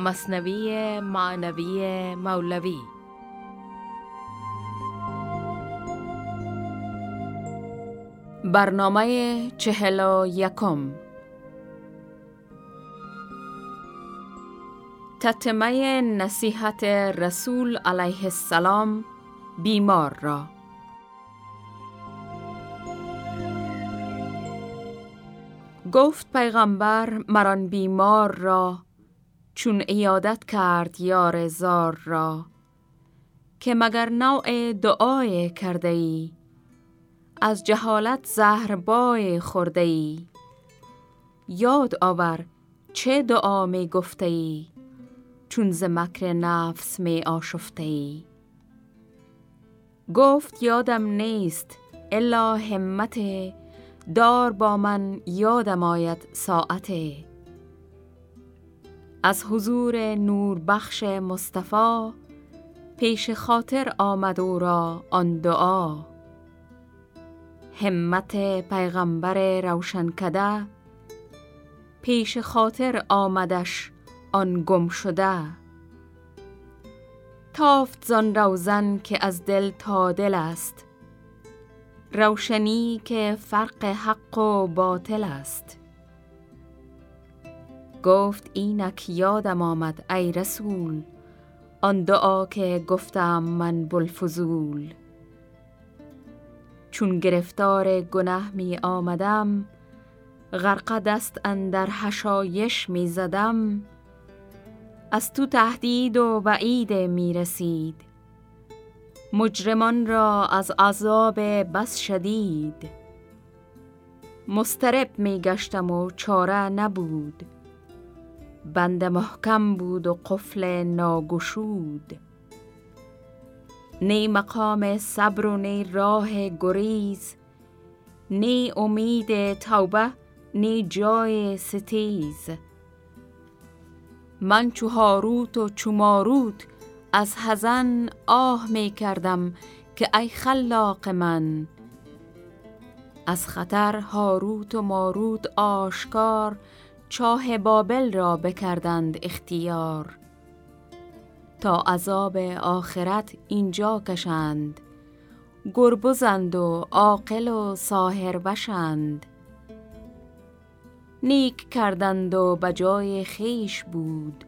مصنوی معنوی مولوی. برنامه چهل و یکم. تتمه نصیحت رسول علیه السلام بیمار را. گفت پیغمبر مران بیمار را چون ایادت کرد یار زار را که مگر نوع دعای کرده ای؟ از جهالت زهربای خورده ای. یاد آور چه دعا می گفته ای چون ز مکر نفس می آشفته ای. گفت یادم نیست الا همت دار با من یادم آید ساعته از حضور نور بخش مصطفی پیش خاطر آمد او را آن دعا. همت پیغمبر روشن کده پیش خاطر آمدش آن گم شده. تافت زان روزن که از دل تا دل است روشنی که فرق حق و باطل است. گفت اینک یادم آمد ای رسول. آن دعا که گفتم من بلفزول چون گرفتار گناه می آمدم غرق دست اندر حشایش می زدم. از تو تهدید و وعید می رسید. مجرمان را از عذاب بس شدید. مسترب می گشتم و چاره نبود. بند محکم بود و قفل ناگشود. نی مقام صبر و نی راه گریز نی امید توبه نی جای ستیز. من چو هاروت و چو ماروت از حزن آه می کردم که ای خلاق من. از خطر هاروت و ماروت آشکار چاه بابل را بکردند اختیار تا عذاب آخرت اینجا کشند. گربزند و عاقل و ساهر بشند. نیک کردند و بجای خیش بود.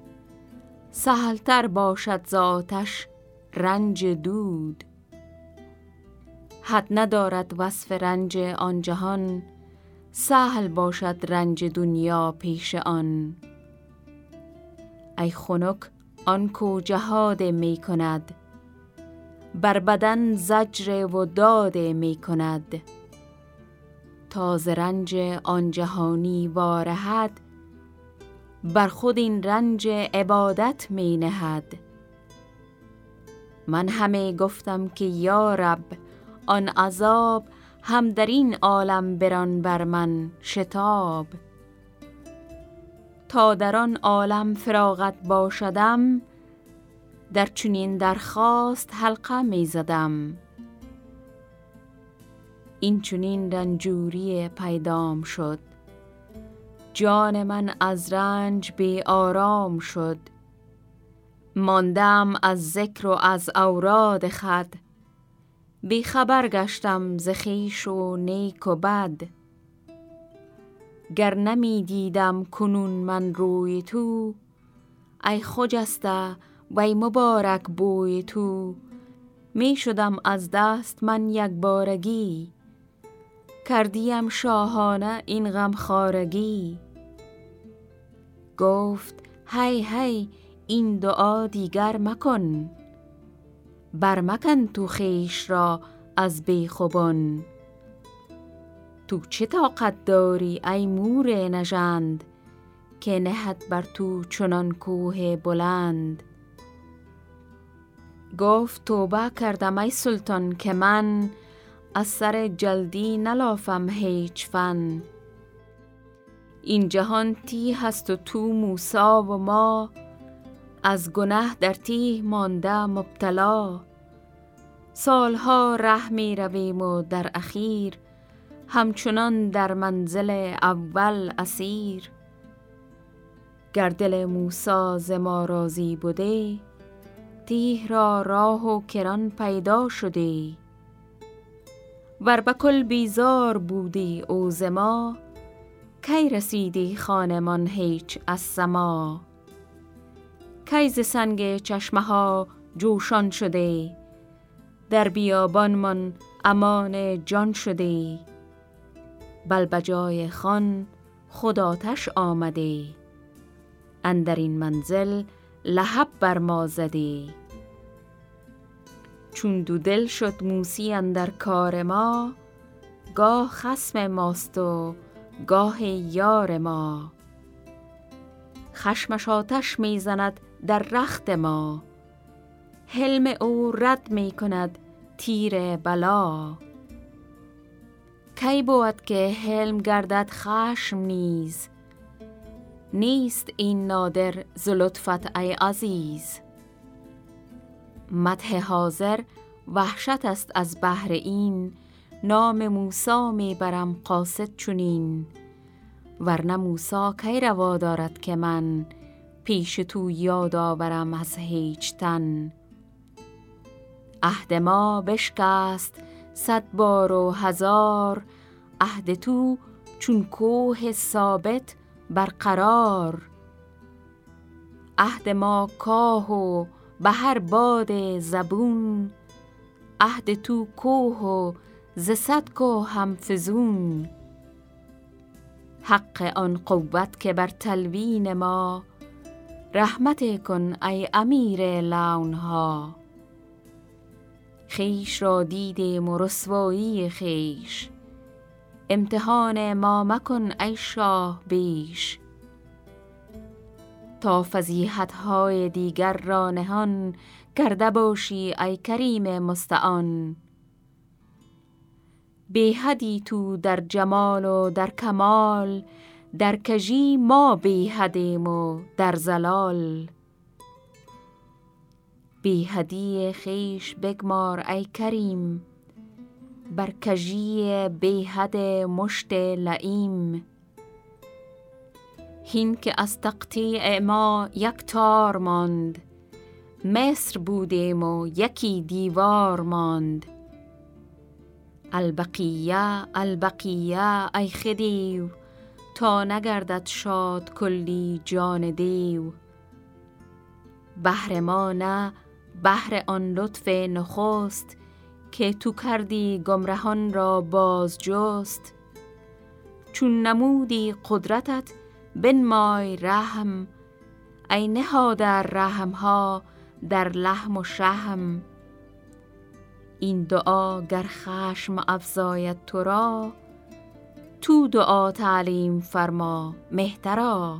سهلتر باشد ذاتش رنج دود. حد ندارد وصف رنج آن جهان سهل باشد رنج دنیا پیش آن. ای خنک آن کو جهاد می کند. بر بدن زجر و داد می کند. تا ز رنج آن جهانی وارهد بر خود این رنج عبادت می نهد. من همه گفتم که یا رب آن عذاب هم در این عالم بران بر من شتاب. تا در آن عالم فراغت باشدم در چنین درخواست حلقه می زدم. این چنین رنجوری پیدام شد. جان من از رنج بی آرام شد. ماندم از ذکر و از اوراد خد بی خبر گشتم ز خویش و نیک و بد. گر نمی دیدم کنون من روی تو ای خجسته وی مبارک بوی تو. می شدم از دست من یک بارگی کردیم شاهانه این غم خارگی. گفت هی هی این دعا دیگر مکن. برمکن تو خیش را از بیخوبان تو چه طاقت داری ای مور نژند که نهد بر تو چنان کوه بلند؟ گفت توبه کردم ای سلطان که من از سر جلدی نلافم هیچ فن. این جهان تی هست و تو موسا و ما از گنه در تیه مانده مبتلا. سالها ره می رویم و در اخیر همچنان در منزل اول اسیر. گر دل موسا ز ما راضی بوده تیه را راه و کران پیدا شده. ور بکل بیزار بودی او ز کی رسیدی خانمان هیچ از سما؟ کی ز سنگ چشمه ها جوشان شده. در بیابانمان امان جان شده. بل بجای خان خود آتش آمده. اندر این منزل لهب بر ما زده. چون دو دل شد موسی اندر کار ما گاه خسم ماست و گاه یار ما. خشمش آتش می‌زند در رخت ما. حلم او رد می کند تیر بلا. کی بود که حلم گردد خشم نیز؟ نیست این نادر ز لطفت ای عزیز. مدح حاضر وحشت است از بهر این نام موسا می برم قاصد چونین ورنه موسا کی روا دارد که من؟ پیش تو یاد آورم از هیچ تن. عهد ما بشکست صد بار و هزار عهد تو چون کوه ثابت برقرار. عهد ما کاه و به هر باد زبون عهد تو کوه و ز صد کوه هم فزون. حق آن قوت که بر تلوین ما رحمت کن ای امیر لونها. خیش را دیدیم و رسوایی خیش. امتحان ما مکن ای شاه بیش. تا فضیحت های دیگر را نهان کرده باشی ای کریم مستعان. بیحدی تو در جمال و در کمال در کجی ما بیحدیم و در زلال بیحدی خیش بگمار ای کریم بر کجی بیحد مشت لعیم. هین که از تقطیع ما یک تار ماند مصر بودیم و یکی دیوار ماند. البقیه البقیه ای خدیو تا نگردد شاد کلی جان دیو. بهر ما نه بهر آن لطف نخست که تو کردی گمرهان را باز جست. چون نمودی قدرتت بنمای رحم. ای نهاده رحم ها در لحم و شهم این دعا گر خشم افزاید تو را تو دعا تعلیم فرما مهترا.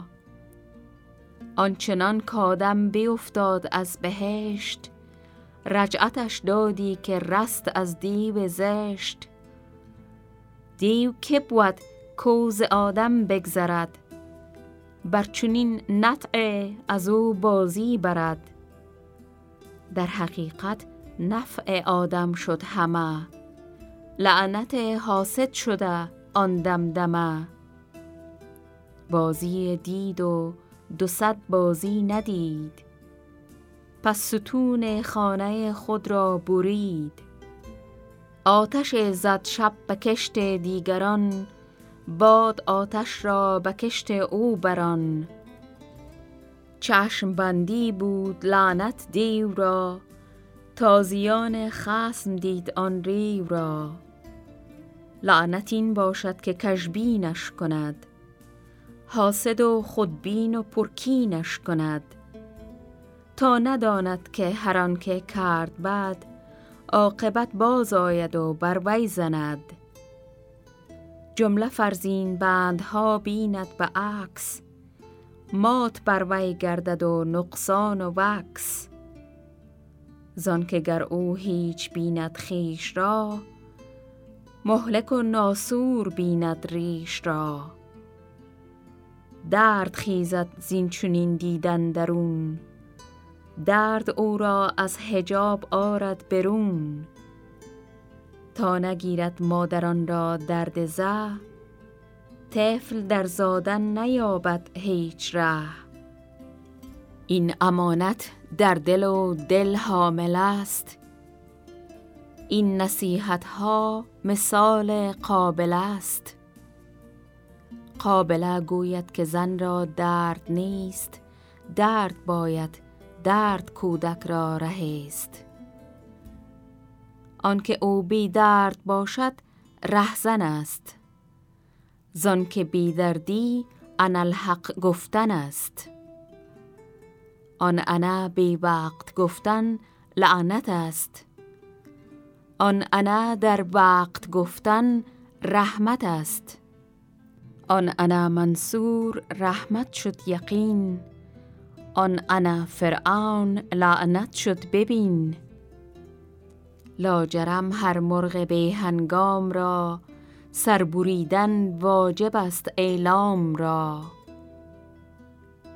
آنچنان کادم بیفتاد از بهشت رجعتش دادی که رست از دیو زشت. دیو که بود کوز آدم بگذرد بر چنین نطع از او بازی برد. در حقیقت نفع آدم شد همه لعنت حاسد شده. آن دمدمه بازی دید و دو بازی ندید. پس ستون خانه خود را برید. آتش زد شب به کشت دیگران باد آتش را به کشت او بران. چشم بندی بود لعنت دیو را تازیان خسم دید آن ریو را. لعنت این باشد که کژبینش کند. حاسد و خودبین و پرکینش کند. تا نداند که هر آنکه کرد بد عاقبت باز آید و بر وی زند. جمله فرزین بندها بیند به عکس مات بر وی گردد و نقصان و وکس. زان که گر او هیچ بیند خیش را مهلک و ناسور بیند ریش را. درد خیزد زین چنین دیدن درون. درد او را از حجاب آرد برون. تا نگیرد مادران را درد زه طفل در زادن نیابد هیچ ره. این امانت در دل و دل حامل است. این نصیحت ها مثال قابل است. قابله گوید که زن را درد نیست درد باید درد کودک را رهیست. آنکه او بی درد باشد رهزن است. زان که بی دردی الحق گفتن است. آن انا بی وقت گفتن لعنت است. آن انا در وقت گفتن رحمت است. آن انا منصور رحمت شد یقین. آن انا فرعون لعنت شد ببین. لاجرم هر مرغ به هنگام را سربریدن واجب است اعلام را.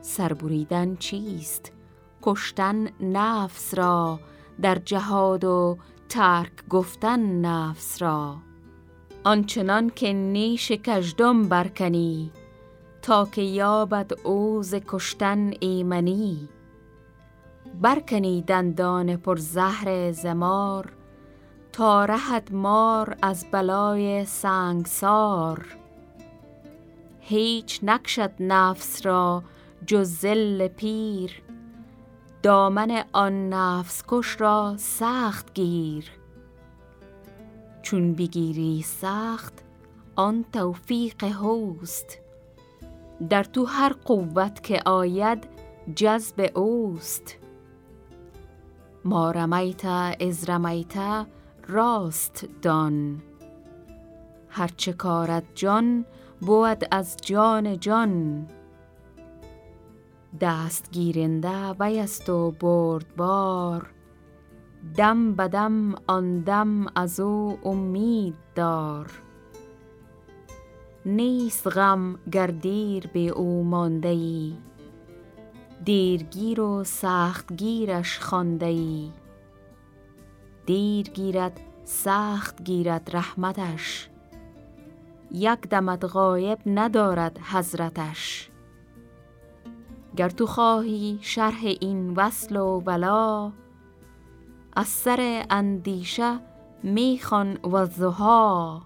سربریدن چیست؟ کشتن نفس را در جهاد و ترک گفتن نفس را آنچنان که نیش کژدم برکنی تا که یابد اوز کشتن ایمنی. برکنی دندان پر زهر زمار تا رهد مار از بلای سنگسار. هیچ نکشد نفس را جز زل پیر دامن آن نفس کش را سخت گیر. چون بگیری سخت آن توفیق هوست در تو هر قوت که آید جذب اوست. ما رمیت از رمیت راست دان. هرچه کارد جان بود از جان جان. دست گیرنده ویست و بردبار دم بدم آن دم از او امید دار. نیست غم گر دیر به او مانده ای دیرگیر و سخت گیرش خوانده ای دیر گیرد سخت گیرد رحمتش. یک دمت غایب ندارد حضرتش. گر تو خواهی شرح این وصل و بلا از سر اندیشه می‌خوان و زها.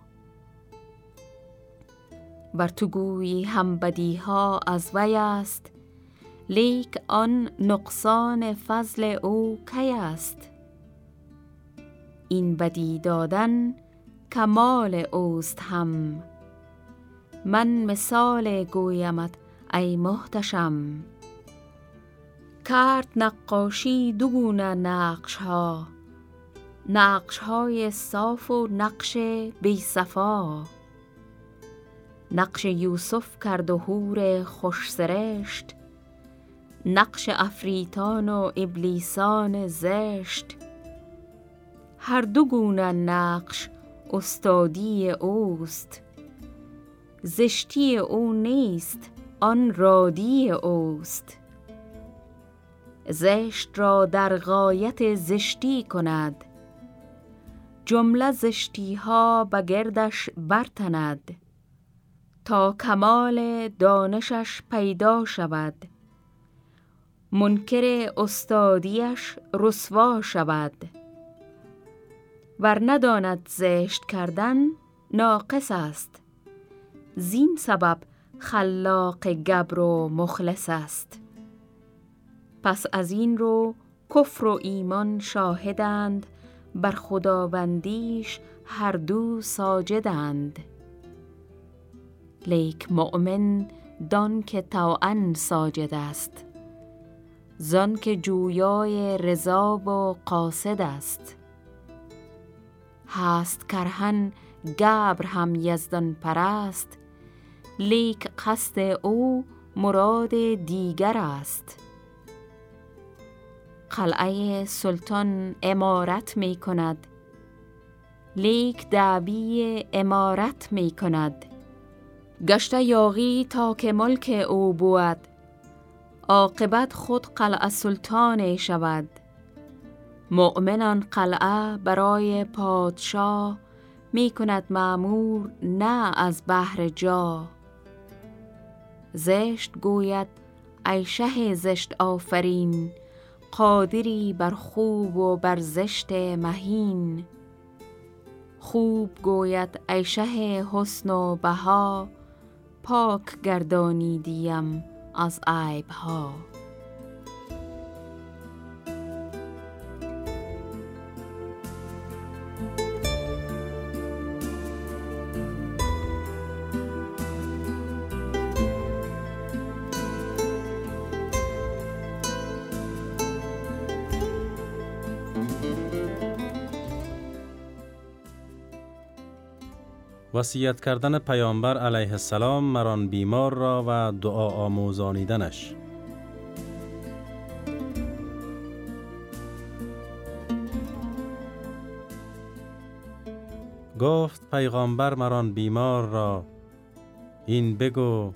بر تو گویی هم بدیها از وی است لیک آن نقصان فضل او کی است؟ این بدی دادن کمال اوست هم. من مثال گویمت ای محتشم. کرد نقاشی دوگونه نقش ها نقش های صاف و نقش بی صفا. نقش یوسف کرد و هور خوش سرشت. نقش افریتان و ابلیسان زشت. هر دو گونه نقش استادی اوست. زشتی او نیست آن رادی اوست. زشت را در غایت زشتی کند. جمله زشتی ها به گردش برتند. تا کمال دانشش پیدا شود. منکر استادیش رسوا شود. ور نداند زشت کردن ناقص است. زین سبب خلاق گبر و مخلص است. پس از این رو کفر و ایمان شاهدند بر خداوندیش هر دو ساجدند. لیک مؤمن دان که توان ساجد است زان که جویای رضا و قاصد است. هست کرها گبر هم یزدان پرست لیک قصد او مرادی دیگر است. قلعه سلطان عمارت می کند لیک دعوی امارت می کند گشت یاغی تا که ملک او بود. عاقبت خود قلعه سلطان شود. مؤمنان قلعه برای پادشاه می کند معمور نه از بهر جا. زشت گوید ای شه زشت آفرین. قادری بر خوب و بر زشت مهین. خوب گوید ای شه حسن و بها پاک گردانیدیم از عیب وصیت کردن پیامبر علیه السلام مران بیمار را و دعا آموزانیدنش. گفت پیغامبر مران بیمار را این بگو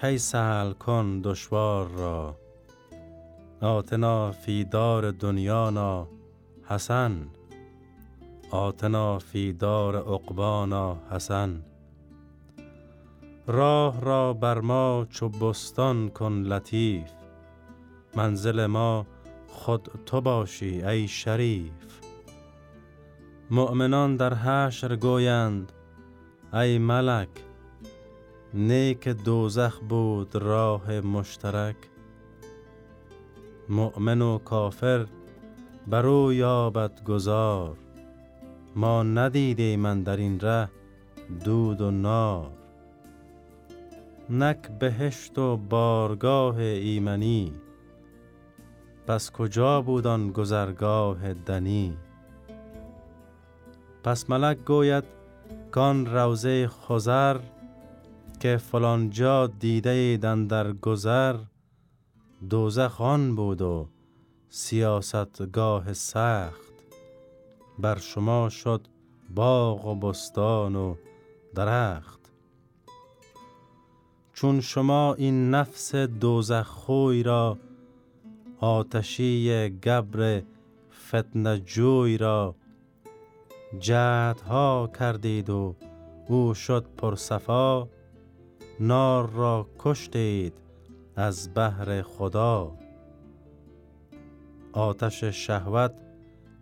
کی سهل کن دشوار را. آتنا فی دار دنیانا حسن. آتنا فی دار عقبانا حسن. راه را بر ما چو بستان کن لطیف. منزل ما خود تو باشی ای شریف. مؤمنان در حشر گویند ای ملک نیک دوزخ بود راه مشترک. مؤمن و کافر برو یابد گذار ما ندیده من در این ره دود و نار. نک بهشت و بارگاه ایمنی. پس کجا بود آن گذرگاه دنی؟ پس ملک گوید کان روزه خزر که فلان جا دیده در گذر دوزخ آن بود و سیاستگاه سخت. بر شما شد باغ و بستان و درخت. چون شما این نفس دوزخوی را آتشی گبر فتنه جوی را جهدها کردید و او شد پرصفا نار را کشتید از بهر خدا. آتش شهوت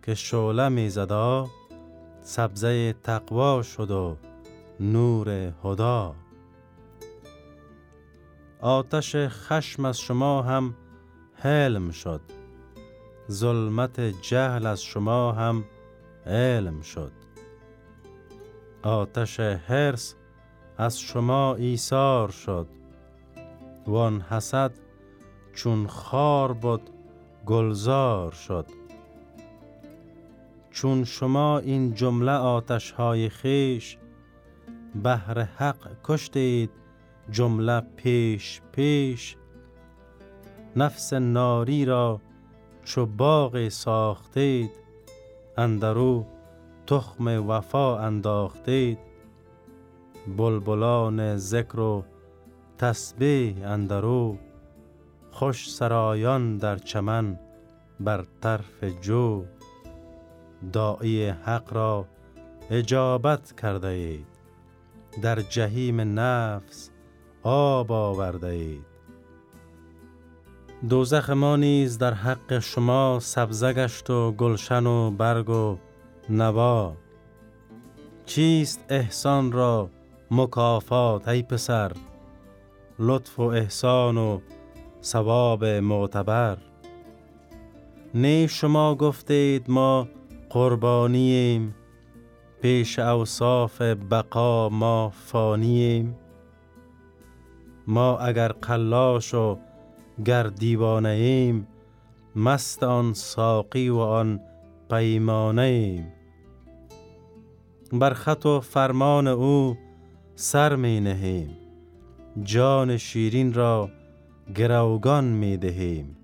که شعله می زدا سبزه تقوا شد و نور هدا. آتش خشم از شما هم حلم شد. ظلمت جهل از شما هم علم شد. آتش حرس از شما ایثار شد. وان حسد چون خار بود گلزار شد. چون شما این جمله آتش های خیش بهر حق کشتید جمله پیش پیش. نفس ناری را چو باغ ساختید اندرو تخم وفا انداختید. بلبلان ذکر و تسبیح اندرو خوش سرایان در چمن بر طرف جو. داعی حق را اجابت کرده اید. در جهیم نفس آب آورده اید. دوزخ ما نیز در حق شما سبزه گشت و گلشن و برگ و نوا. چیست احسان را مکافات ای پسر؟ لطف و احسان و ثواب معتبر. نی شما گفتید ما قربانیم پیش اوصاف بقا ما فانیم ما اگر قلاش و گر دیوانه ایم مست آن ساقی و آن پیمانه ایم بر خط و فرمان او سر می نهیم. جان شیرین را گروگان می دهیم.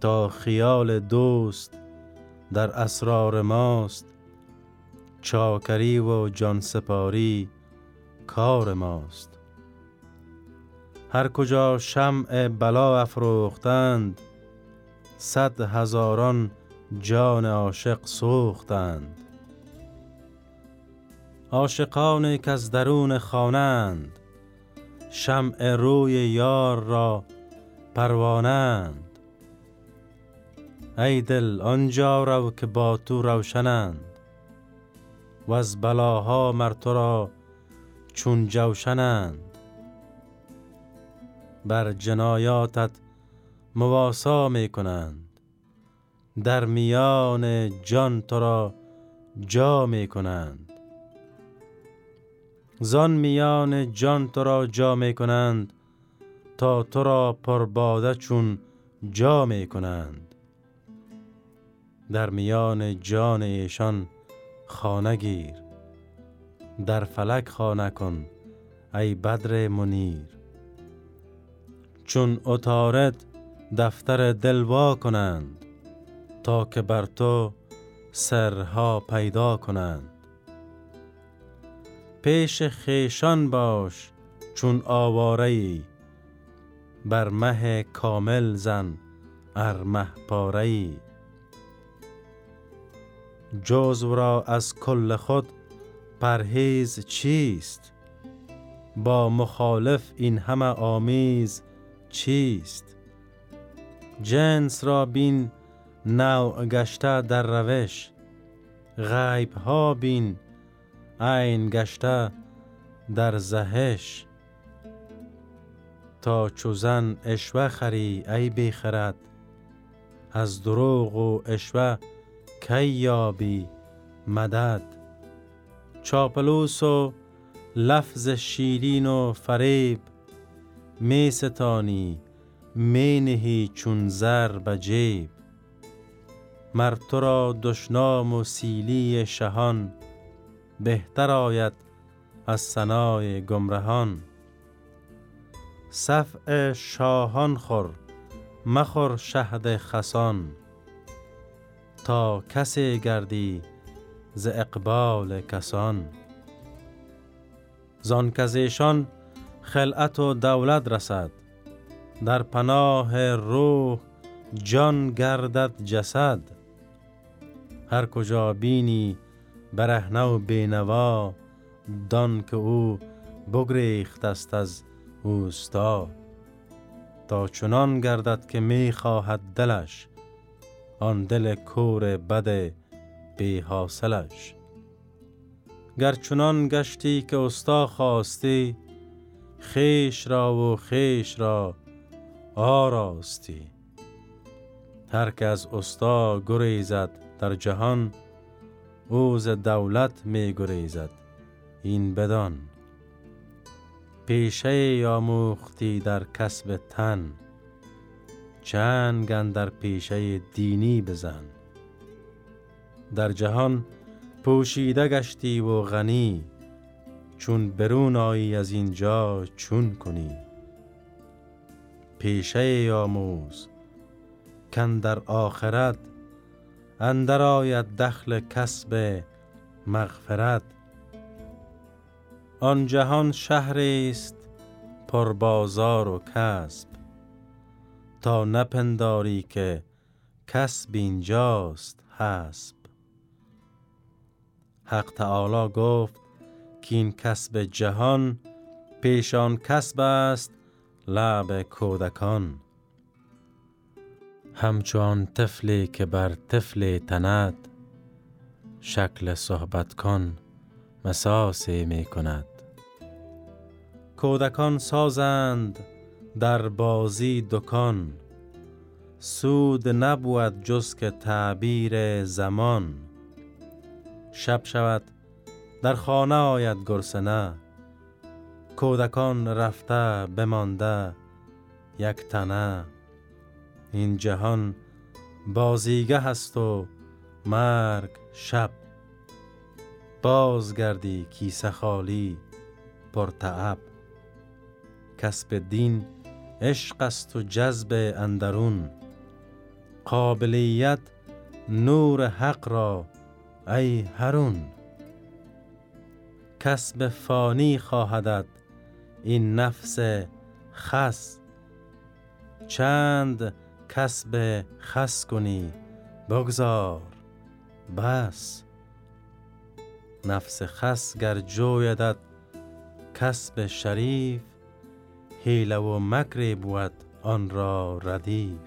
تا خیال دوست در اسرار ماست. چاکری و جان سپاری کار ماست. هر کجا شمع بلا افروختند صد هزاران جان عاشق سوختند. عاشقانی که از درون خوانند شمع روی یار را پروانند. ای دل آنجا رو که با تو روشنند. و از بلاها مر تو را چون جوشنند. بر جنایاتت مواسا می کنند. در میان جان تو را جا می کنند. زان میان جان تو را جا می کنند تا تو را پرباده چون جا می کنند. در میان جان ایشان خانه گیر در فلک خانه کن ای بدر منیر. چون اتارد دفتر دلوا کنند تا که بر تو سرها پیدا کنند. پیش خیشان باش چون آواره ای بر مه کامل زن ار مه پاره ای. جزو را از کل خود پرهیز چیست؟ با مخالف این همه آمیز چیست؟ جنس را بین نوع گشته در روش غیب ها بین عین گشته در زهش. تا چوزن اشوه خری ای بیخرد از دروغ و اشوه کی یابی مدد؟ چاپلوس و لفظ شیرین و فریب می ستانی می نهی چون زر به جیب. مر تو را دشنام و سیلی شهان بهتر آید از سنای گمرهان. صفع شاهان خور مخور شهد خسان. تا کسی گردی ز اقبال کسان. زان کزیشان خلعت و دولت رسد در پناه روح جان گردد جسد. هر کجا بینی برهنه و بینوا دان که او بگریخت است از اوستا. تا چنان گردد که می خواهد دلش آن دل کور بد بی حاصلش. گر چنان گشتی که استا خواستی خیش را و خیش را آراستی. هر که از استا گریزد در جهان او ز دولت می گریزد این بدان. پیشه آموختی در کسب تن. چنگ در پیشه دینی بزن. در جهان پوشیده گشتی و غنی چون برون آیی از اینجا چون کنی. پیشه آموز کن در آخرت اندر آید دخل کسب مغفرت. آن جهان شهری است پر بازار و کسب. تا نپنداری که کسب اینجاست حسب. حق تعالی گفت که این کسب جهان پیشان کسب است لعب کودکان. همچون طفلی که بر طفل تند شکل صحبت کن مساسی می کند کودکان سازند در بازی دکان سود نبود جز که تعبیر زمان. شب شود در خانه آید گرسنه کودکان رفته بمانده یک تنه. این جهان بازیگه هست و مرگ شب. بازگردی کیسه خالی پرتعب کسب دین عشق است و جذب اندرون. قابلیت نور حق را ای هرون. کسب فانی خواهدد این نفس خس. چند کسب خس کنی بگذار بس. نفس خس گر جویدد کسب شریف حیله و مکر بود آن را ردیف.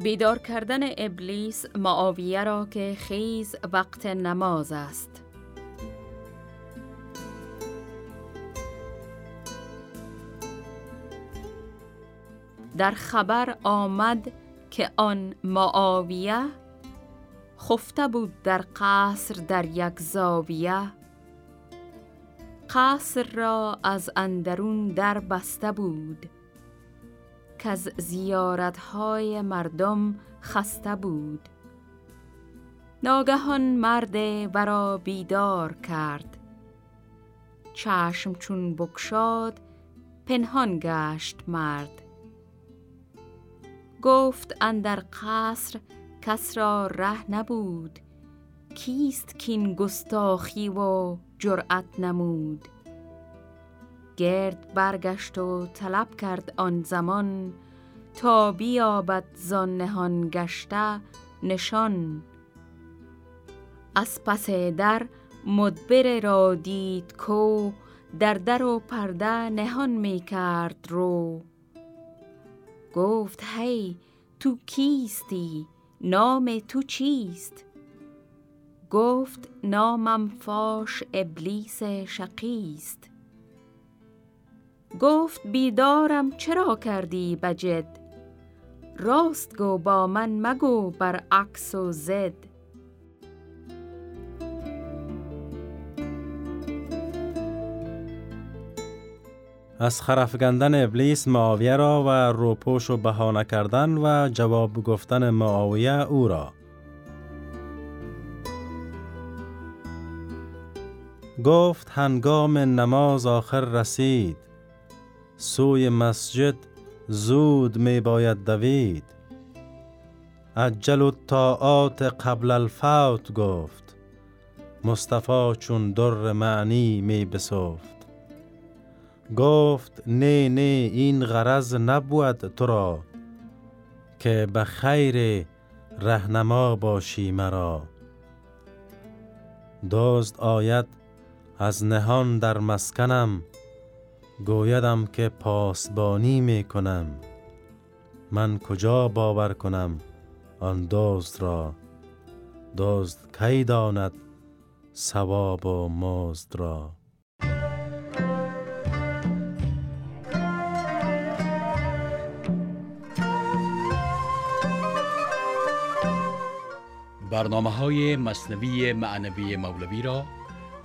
بیدار کردن ابلیس معاویه را که خیز وقت نماز است. در خبر آمد که آن معاویه خفته بود در قصر در یک زاویه. قصر را از اندرون در بسته بود که از زیارتهای مردم خسته بود. ناگهان مرد ورا بیدار کرد. چشم چون بکشاد پنهان گشت مرد. گفت اندر قصر کس را ره نبود. کیست کین گستاخی و جرأت نمود؟ گرد برگشت و طلب کرد آن زمان تا بیابد زان نهان گشته نشان. از پس در مدبر را دید کو در در و پرده نهان می کرد رو. گفت هی تو کیستی؟ نام تو چیست؟ گفت نامم فاش ابلیس شقیست. گفت بیدارم چرا کردی بجد؟ راست گو با من مگو بر عکس و زد. از خرفگندن ابلیس معاویه را و روپوش و بهانه کردن و جواب گفتن معاویه او را. گفت هنگام نماز آخر رسید. سوی مسجد زود می باید دوید. عجل و طاعات قبل الفوت گفت. مصطفی چون در معنی می بسفت. گفت نه نه این غرض نبود تو را که به خیر رهنما باشی مرا. دزد آید از نهان در مسکنم گویدم که پاسبانی می کنم. من کجا باور کنم آن دزد را؟ دزد کی داند ثواب و مزد را؟ برنامه های مصنوی معنوی مولوی را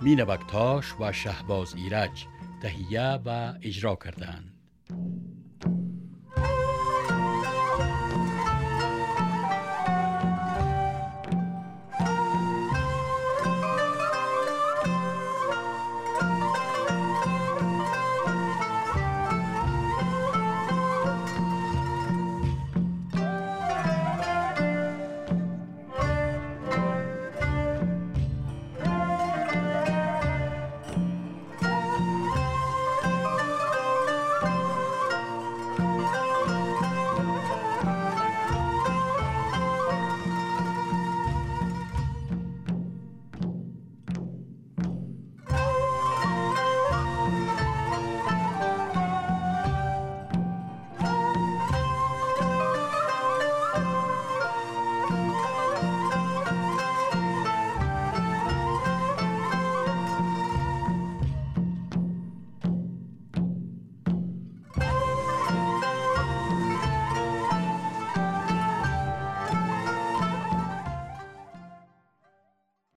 مینبکتاش و شهباز ایرج تهیه و اجرا کردند.